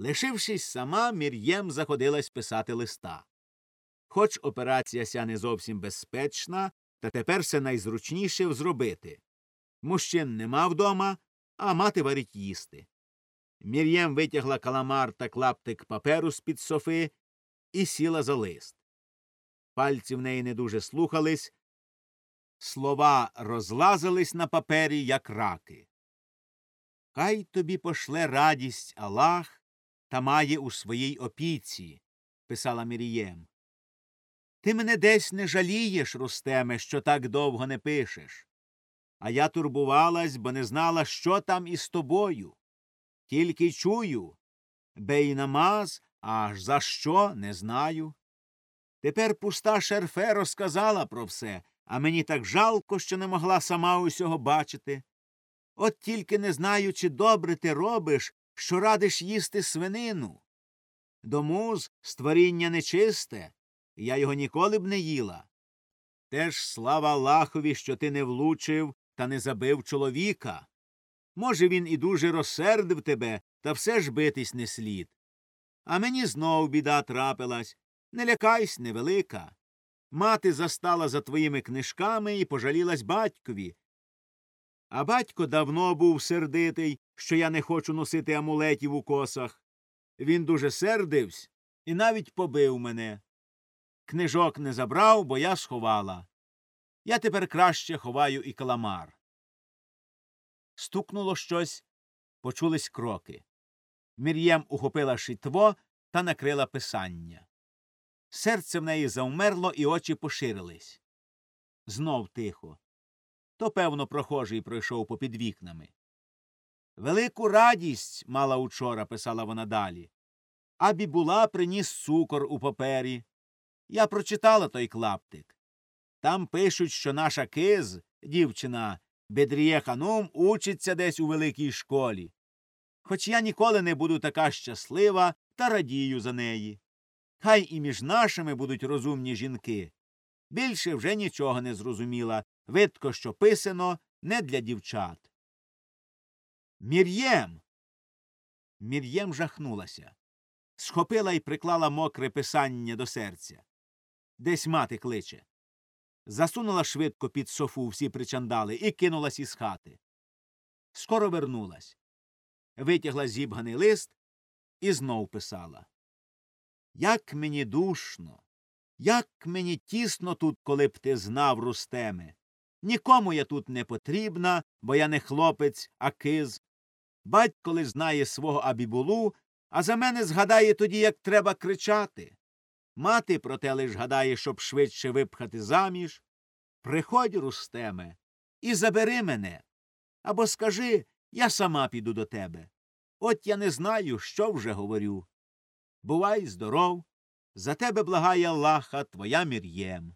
Лишившись сама, Мір'єм заходилась писати листа. Хоч операція ся не зовсім безпечна, та тепер все найзручніше зробити. Мужчин нема вдома, а мати варить їсти. Мір'єм витягла каламар та клаптик паперу з під софи і сіла за лист. Пальці в неї не дуже слухались, слова розлазились на папері, як раки. Хай тобі пошле радість Аллах та має у своїй опіці, писала Мірієм. Ти мене десь не жалієш, Рустеме, що так довго не пишеш. А я турбувалась, бо не знала, що там із тобою. Тільки чую. Бей намаз, аж за що не знаю. Тепер пуста шерфе розказала про все, а мені так жалко, що не могла сама усього бачити. От тільки не знаю, чи добре ти робиш, що радиш їсти свинину. Домуз створіння нечисте, я його ніколи б не їла. Теж слава Аллахові, що ти не влучив та не забив чоловіка. Може, він і дуже розсердив тебе, та все ж битись не слід. А мені знов біда трапилась. Не лякайсь, невелика. Мати застала за твоїми книжками і пожалілась батькові. А батько давно був сердитий, що я не хочу носити амулетів у косах. Він дуже сердився і навіть побив мене. Книжок не забрав, бо я сховала. Я тепер краще ховаю і каламар. Стукнуло щось, почулись кроки. Мір'єм ухопила шитво та накрила писання. Серце в неї завмерло, і очі поширились. Знов тихо. То, певно, прохожий пройшов попід вікнами. Велику радість мала учора, писала вона далі. Абі була приніс цукор у папері. Я прочитала той клаптик. Там пишуть, що наша киз, дівчина Бедріє Ханум, учиться десь у великій школі. Хоч я ніколи не буду така щаслива та радію за неї. Хай і між нашими будуть розумні жінки. Більше вже нічого не зрозуміла. Видко, що писано не для дівчат. Мір'єм. Мір'єм жахнулася. Схопила і приклала мокре писання до серця. Десь мати кличе. Засунула швидко під софу всі причандали і кинулась із хати. Скоро вернулась. Витягла зібганий лист і знов писала. Як мені душно, як мені тісно тут, коли б ти знав, Рустеме. Нікому я тут не потрібна, бо я не хлопець, а киз. Батько лиш знає свого абібулу, а за мене згадає тоді, як треба кричати. Мати проте лиш гадає, щоб швидше випхати заміж. Приходь, Рустеме, і забери мене. Або скажи, я сама піду до тебе. От я не знаю, що вже говорю. Бувай здоров, за тебе благає Аллаха твоя Мір'єм.